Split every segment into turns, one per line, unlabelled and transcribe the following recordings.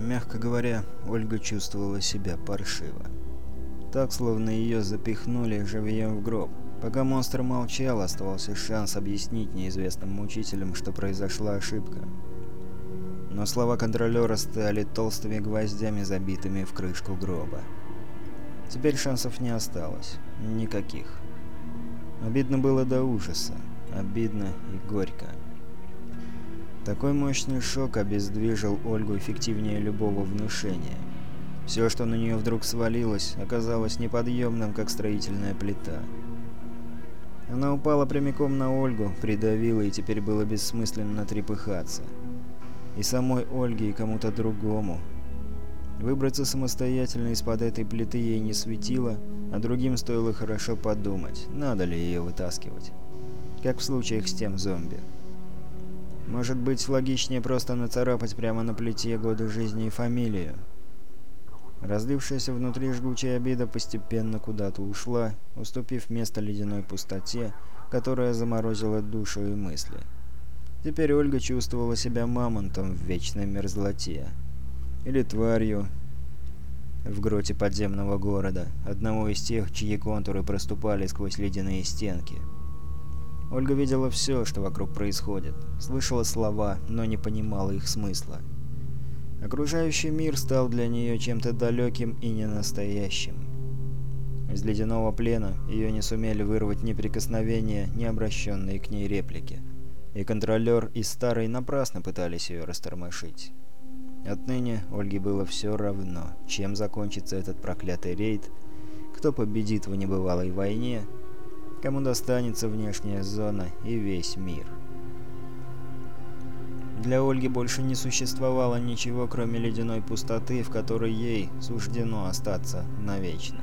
Мягко говоря, Ольга чувствовала себя паршиво. Так, словно ее запихнули живьем в гроб. Пока монстр молчал, оставался шанс объяснить неизвестным мучителям, что произошла ошибка. Но слова контролера стали толстыми гвоздями, забитыми в крышку гроба. Теперь шансов не осталось. Никаких. Обидно было до ужаса. Обидно и горько. Такой мощный шок обездвижил Ольгу эффективнее любого внушения. Все, что на нее вдруг свалилось, оказалось неподъемным, как строительная плита. Она упала прямиком на Ольгу, придавила, и теперь было бессмысленно трепыхаться. И самой Ольге, и кому-то другому. Выбраться самостоятельно из-под этой плиты ей не светило, а другим стоило хорошо подумать, надо ли ее вытаскивать. Как в случаях с тем зомби. Может быть, логичнее просто нацарапать прямо на плите годы жизни и фамилию. Разлившаяся внутри жгучая обида постепенно куда-то ушла, уступив место ледяной пустоте, которая заморозила душу и мысли. Теперь Ольга чувствовала себя мамонтом в вечной мерзлоте. Или тварью в гроте подземного города, одного из тех, чьи контуры проступали сквозь ледяные стенки. Ольга видела все, что вокруг происходит, слышала слова, но не понимала их смысла. Окружающий мир стал для нее чем-то далеким и ненастоящим. Из ледяного плена ее не сумели вырвать ни прикосновения, ни обращенные к ней реплики. И контролер, и старый напрасно пытались ее растормошить. Отныне Ольге было все равно, чем закончится этот проклятый рейд, кто победит в небывалой войне, кому достанется внешняя зона и весь мир. Для Ольги больше не существовало ничего, кроме ледяной пустоты, в которой ей суждено остаться навечно.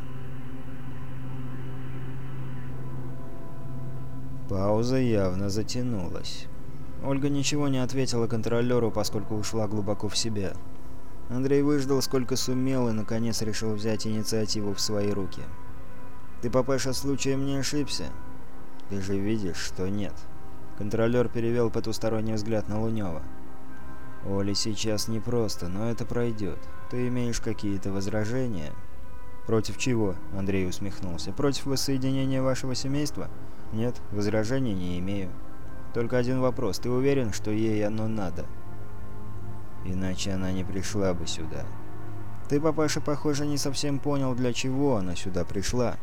Пауза явно затянулась. Ольга ничего не ответила контролеру, поскольку ушла глубоко в себя. Андрей выждал сколько сумел и, наконец, решил взять инициативу в свои руки. Ты, папаша, случаем не ошибся? Ты же видишь, что нет. Контролер перевел потусторонний взгляд на Лунева. Оли сейчас непросто, но это пройдет. Ты имеешь какие-то возражения? Против чего? Андрей усмехнулся. Против воссоединения вашего семейства? Нет, возражений не имею. Только один вопрос. Ты уверен, что ей оно надо? Иначе она не пришла бы сюда. Ты, папаша, похоже, не совсем понял, для чего она сюда пришла.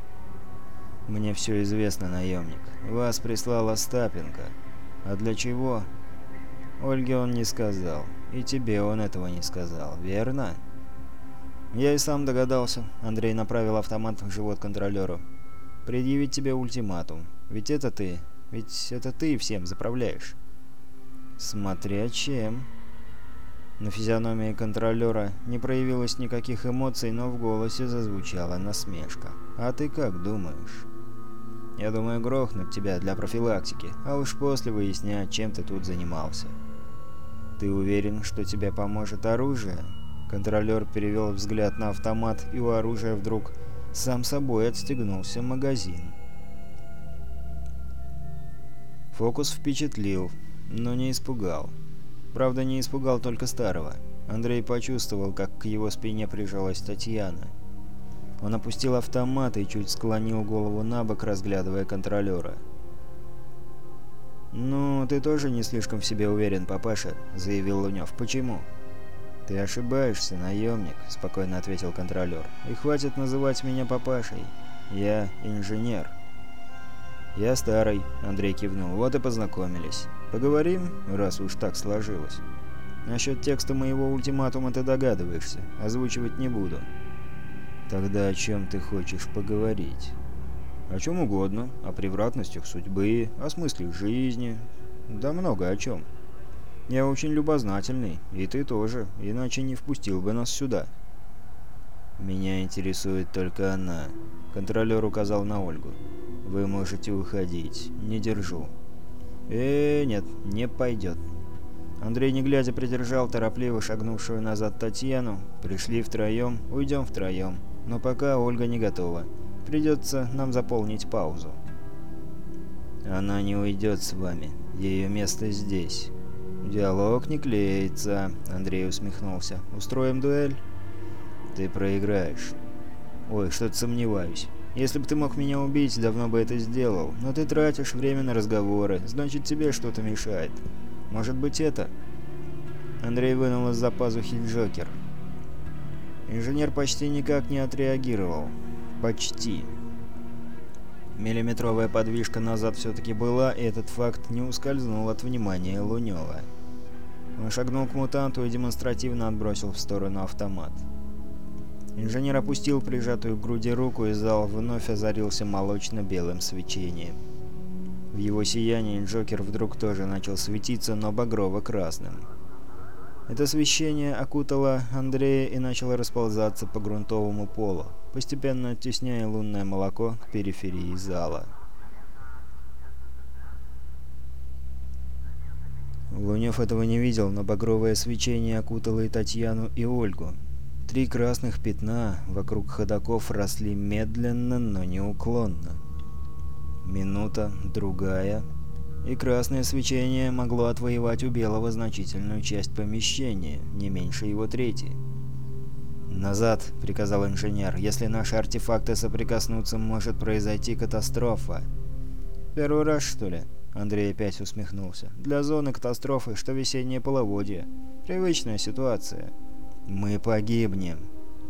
«Мне все известно, наемник. Вас прислал Остапенко. А для чего?» «Ольге он не сказал. И тебе он этого не сказал, верно?» «Я и сам догадался», — Андрей направил автомат в живот контролеру. «Предъявить тебе ультиматум. Ведь это ты. Ведь это ты всем заправляешь». «Смотря чем». На физиономии контролера не проявилось никаких эмоций, но в голосе зазвучала насмешка. «А ты как думаешь?» Я думаю грохнуть тебя для профилактики, а уж после выяснять, чем ты тут занимался. Ты уверен, что тебе поможет оружие? Контролер перевел взгляд на автомат, и у оружия вдруг сам собой отстегнулся магазин. Фокус впечатлил, но не испугал. Правда, не испугал только старого. Андрей почувствовал, как к его спине прижалась Татьяна. Он опустил автомат и чуть склонил голову на бок, разглядывая контролера. «Ну, ты тоже не слишком в себе уверен, папаша», — заявил Лунев. «Почему?» «Ты ошибаешься, наемник», — спокойно ответил контролер. «И хватит называть меня папашей. Я инженер». «Я старый», — Андрей кивнул. «Вот и познакомились. Поговорим, раз уж так сложилось. Насчет текста моего ультиматума ты догадываешься. Озвучивать не буду». Тогда о чем ты хочешь поговорить? О чем угодно, о превратностях судьбы, о смысле жизни, да много о чем. Я очень любознательный, и ты тоже, иначе не впустил бы нас сюда. Меня интересует только она. Контролер указал на Ольгу. Вы можете уходить, не держу. Э, нет, не пойдет. Андрей, не глядя, придержал торопливо шагнувшую назад Татьяну. Пришли втроем, уйдем втроем. Но пока Ольга не готова. Придется нам заполнить паузу. Она не уйдет с вами. Ее место здесь. «Диалог не клеится», — Андрей усмехнулся. «Устроим дуэль?» «Ты проиграешь». «Ой, что-то сомневаюсь. Если бы ты мог меня убить, давно бы это сделал. Но ты тратишь время на разговоры, значит тебе что-то мешает. Может быть это?» Андрей вынул из-за пазухи Джокер. Инженер почти никак не отреагировал. Почти. Миллиметровая подвижка назад все-таки была, и этот факт не ускользнул от внимания Лунева. Он шагнул к мутанту и демонстративно отбросил в сторону автомат. Инженер опустил прижатую к груди руку, и зал вновь озарился молочно-белым свечением. В его сиянии Джокер вдруг тоже начал светиться, но багрово-красным. Это освещение окутало Андрея и начало расползаться по грунтовому полу, постепенно оттесняя лунное молоко к периферии зала. Лунев этого не видел, но багровое свечение окутало и Татьяну, и Ольгу. Три красных пятна вокруг ходоков росли медленно, но неуклонно. Минута, другая, и красное свечение могло отвоевать у белого значительную часть помещения, не меньше его трети. «Назад!» — приказал инженер. «Если наши артефакты соприкоснутся, может произойти катастрофа». «Первый раз, что ли?» — Андрей опять усмехнулся. «Для зоны катастрофы, что весеннее половодье. Привычная ситуация». «Мы погибнем».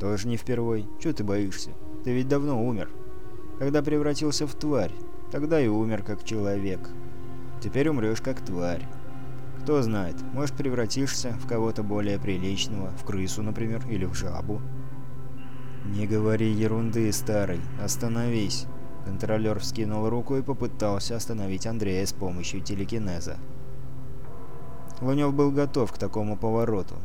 «Тоже не впервой. Чего ты боишься? Ты ведь давно умер. Когда превратился в тварь, тогда и умер как человек. Теперь умрешь как тварь. Кто знает, может превратишься в кого-то более приличного, в крысу, например, или в жабу. «Не говори ерунды, старый, остановись!» Контролер вскинул руку и попытался остановить Андрея с помощью телекинеза. Лунев был готов к такому повороту.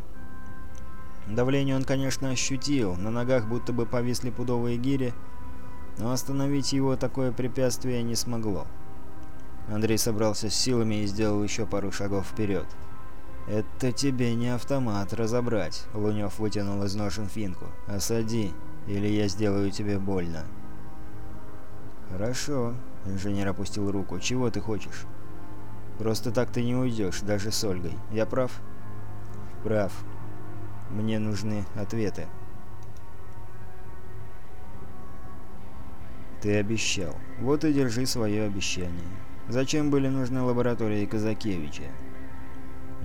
Давление он, конечно, ощутил, на ногах будто бы повисли пудовые гири, но остановить его такое препятствие не смогло. Андрей собрался с силами и сделал еще пару шагов вперед. «Это тебе не автомат разобрать», — Лунев вытянул из ножен финку. «Осади, или я сделаю тебе больно». «Хорошо», — инженер опустил руку. «Чего ты хочешь?» «Просто так ты не уйдешь, даже с Ольгой. Я прав?» «Прав. Мне нужны ответы». «Ты обещал. Вот и держи свое обещание». Зачем были нужны лаборатории Казакевича?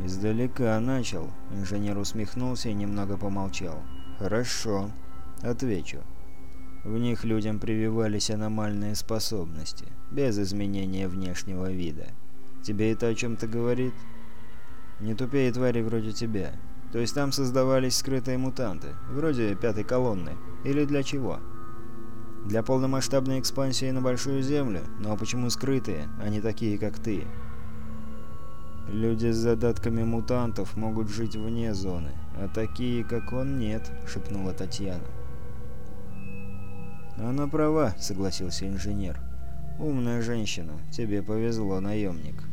Издалека начал. Инженер усмехнулся и немного помолчал. Хорошо. Отвечу. В них людям прививались аномальные способности, без изменения внешнего вида. Тебе это о чем-то говорит? Не тупее твари вроде тебя. То есть там создавались скрытые мутанты, вроде пятой колонны. Или для чего? Для полномасштабной экспансии на Большую Землю? Ну а почему скрытые, а не такие, как ты? Люди с задатками мутантов могут жить вне зоны, а такие, как он, нет, шепнула Татьяна. Она права, согласился инженер. Умная женщина, тебе повезло, наемник.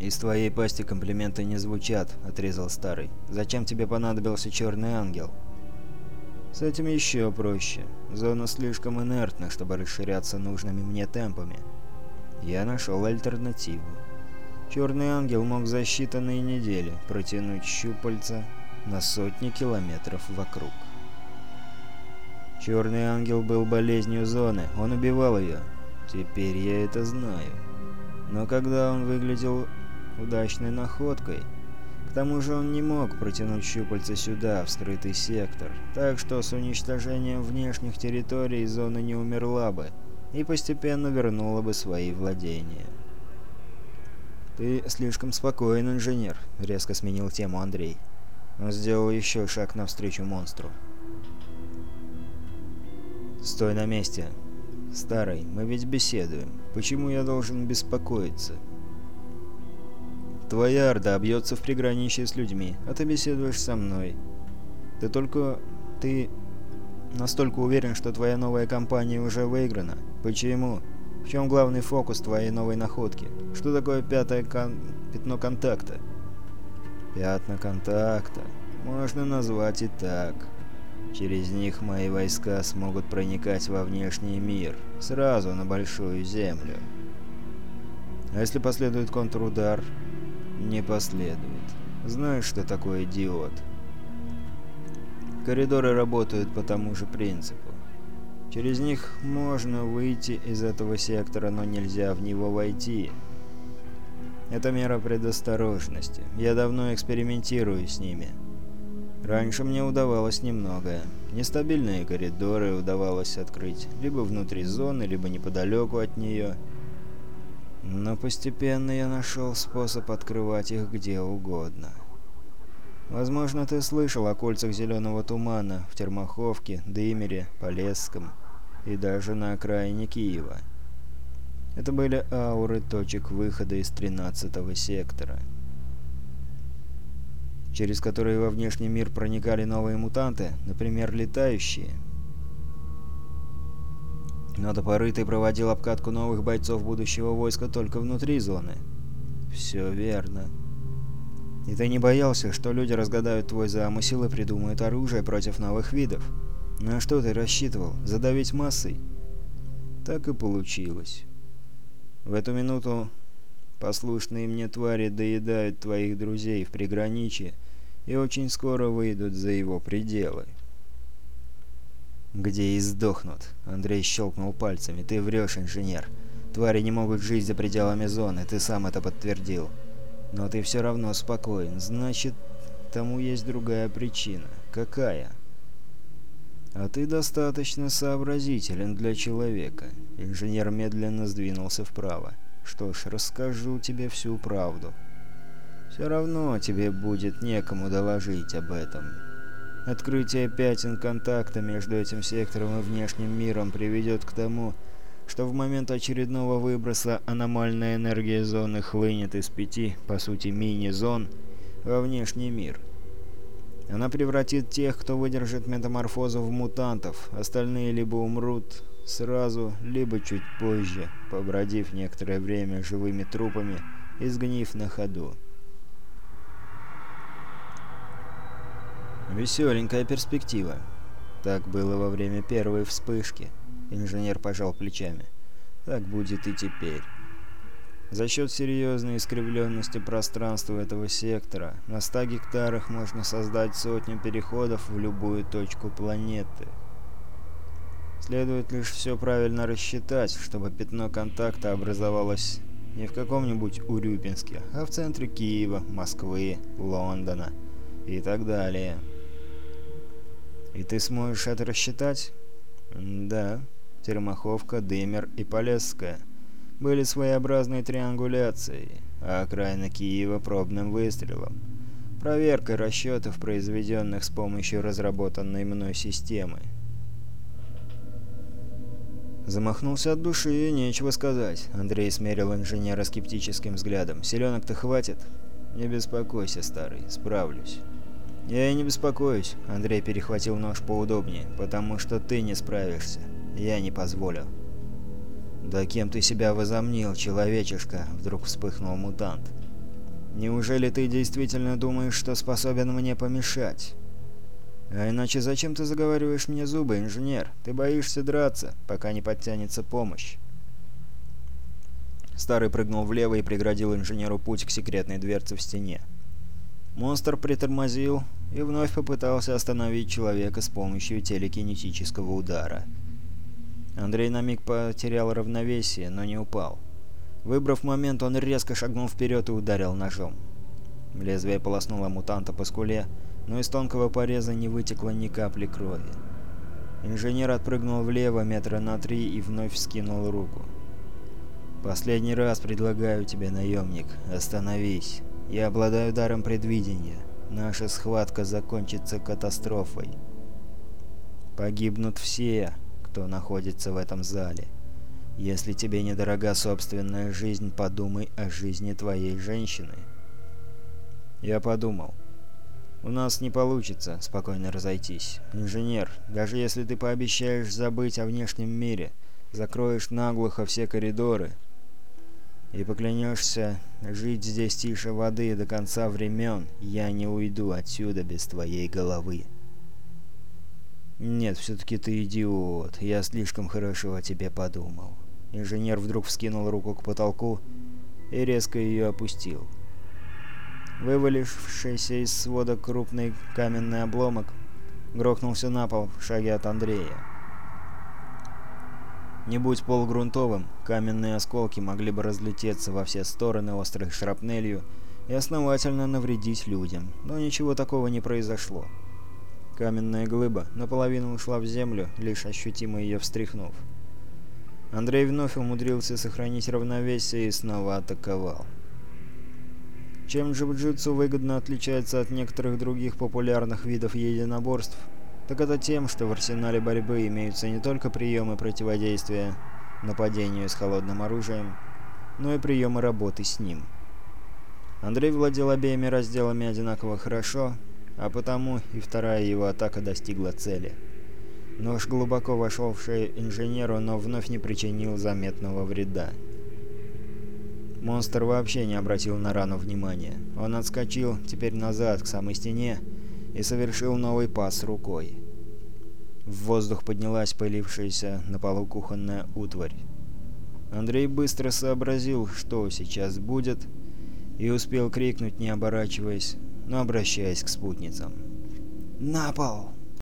«Из твоей пасти комплименты не звучат», — отрезал старый. «Зачем тебе понадобился черный ангел?» С этим еще проще. Зона слишком инертна, чтобы расширяться нужными мне темпами. Я нашел альтернативу. Черный ангел мог за считанные недели протянуть щупальца на сотни километров вокруг. Черный ангел был болезнью зоны, он убивал ее. Теперь я это знаю. Но когда он выглядел удачной находкой, тому же он не мог протянуть щупальца сюда, в скрытый сектор, так что с уничтожением внешних территорий зона не умерла бы и постепенно вернула бы свои владения. «Ты слишком спокоен, инженер», — резко сменил тему Андрей. Он сделал еще шаг навстречу монстру. «Стой на месте. Старый, мы ведь беседуем. Почему я должен беспокоиться?» Твоя орда бьется в приграничье с людьми, а ты беседуешь со мной. Ты только... ты настолько уверен, что твоя новая компания уже выиграна. Почему? В чем главный фокус твоей новой находки? Что такое пятое кон... пятно контакта? Пятна контакта. Можно назвать и так. Через них мои войска смогут проникать во внешний мир, сразу на Большую Землю. А если последует контрудар, не последует. Знаешь, что такое диод? Коридоры работают по тому же принципу. Через них можно выйти из этого сектора, но нельзя в него войти. Это мера предосторожности. Я давно экспериментирую с ними. Раньше мне удавалось немного. Нестабильные коридоры удавалось открыть, либо внутри зоны, либо неподалеку от нее – но постепенно я нашел способ открывать их где угодно. Возможно, ты слышал о кольцах зеленого тумана в Термаховке, Дымере, Полесском и даже на окраине Киева. Это были ауры точек выхода из 13-го сектора, через которые во внешний мир проникали новые мутанты, например, летающие – но до поры ты проводил обкатку новых бойцов будущего войска только внутри зоны. Все верно. И ты не боялся, что люди разгадают твой замысел и придумают оружие против новых видов? На что ты рассчитывал? Задавить массой? Так и получилось. В эту минуту послушные мне твари доедают твоих друзей в приграничье и очень скоро выйдут за его пределы. «Где и сдохнут», — Андрей щелкнул пальцами. «Ты врешь, инженер. Твари не могут жить за пределами зоны, ты сам это подтвердил. Но ты все равно спокоен. Значит, тому есть другая причина. Какая?» «А ты достаточно сообразителен для человека». Инженер медленно сдвинулся вправо. «Что ж, расскажу тебе всю правду. Все равно тебе будет некому доложить об этом». Открытие пятен контакта между этим сектором и внешним миром приведет к тому, что в момент очередного выброса аномальная энергия зоны хлынет из пяти, по сути, мини-зон во внешний мир. Она превратит тех, кто выдержит метаморфозу в мутантов, остальные либо умрут сразу, либо чуть позже, побродив некоторое время живыми трупами и сгнив на ходу. Веселенькая перспектива. Так было во время первой вспышки. Инженер пожал плечами. Так будет и теперь. За счет серьезной искривленности пространства этого сектора, на 100 гектарах можно создать сотню переходов в любую точку планеты. Следует лишь все правильно рассчитать, чтобы пятно контакта образовалось не в каком-нибудь Урюпинске, а в центре Киева, Москвы, Лондона и так далее. «И ты сможешь это рассчитать?» «Да». Термаховка, Дымер и Полесская были своеобразной триангуляцией, а окраина Киева – пробным выстрелом. Проверкой расчетов, произведенных с помощью разработанной мной системы. Замахнулся от души, и нечего сказать. Андрей смерил инженера скептическим взглядом. «Селенок-то хватит?» «Не беспокойся, старый, справлюсь». «Я не беспокоюсь», — Андрей перехватил нож поудобнее, «потому что ты не справишься. Я не позволю». «Да кем ты себя возомнил, человечишка?» — вдруг вспыхнул мутант. «Неужели ты действительно думаешь, что способен мне помешать?» «А иначе зачем ты заговариваешь мне зубы, инженер? Ты боишься драться, пока не подтянется помощь». Старый прыгнул влево и преградил инженеру путь к секретной дверце в стене. Монстр притормозил и вновь попытался остановить человека с помощью телекинетического удара. Андрей на миг потерял равновесие, но не упал. Выбрав момент, он резко шагнул вперед и ударил ножом. Лезвие полоснуло мутанта по скуле, но из тонкого пореза не вытекло ни капли крови. Инженер отпрыгнул влево метра на три и вновь скинул руку. «Последний раз предлагаю тебе, наемник, остановись». Я обладаю даром предвидения. Наша схватка закончится катастрофой. Погибнут все, кто находится в этом зале. Если тебе недорога собственная жизнь, подумай о жизни твоей женщины. Я подумал. У нас не получится спокойно разойтись. Инженер, даже если ты пообещаешь забыть о внешнем мире, закроешь наглухо все коридоры, и поклянешься жить здесь тише воды до конца времен, я не уйду отсюда без твоей головы. Нет, все-таки ты идиот, я слишком хорошо о тебе подумал. Инженер вдруг вскинул руку к потолку и резко ее опустил. Вывалившийся из свода крупный каменный обломок грохнулся на пол в шаге от Андрея. Не будь пол каменные осколки могли бы разлететься во все стороны острой шрапнелью и основательно навредить людям, но ничего такого не произошло. Каменная глыба наполовину ушла в землю, лишь ощутимо ее встряхнув. Андрей вновь умудрился сохранить равновесие и снова атаковал. Чем джиу-джитсу выгодно отличается от некоторых других популярных видов единоборств – так это тем, что в арсенале борьбы имеются не только приемы противодействия нападению с холодным оружием, но и приемы работы с ним. Андрей владел обеими разделами одинаково хорошо, а потому и вторая его атака достигла цели. Нож глубоко вошел в шею инженеру, но вновь не причинил заметного вреда. Монстр вообще не обратил на рану внимания. Он отскочил, теперь назад, к самой стене, и совершил новый пас рукой. В воздух поднялась пылившаяся на полу кухонная утварь. Андрей быстро сообразил, что сейчас будет, и успел крикнуть, не оборачиваясь, но обращаясь к спутницам. «На пол!»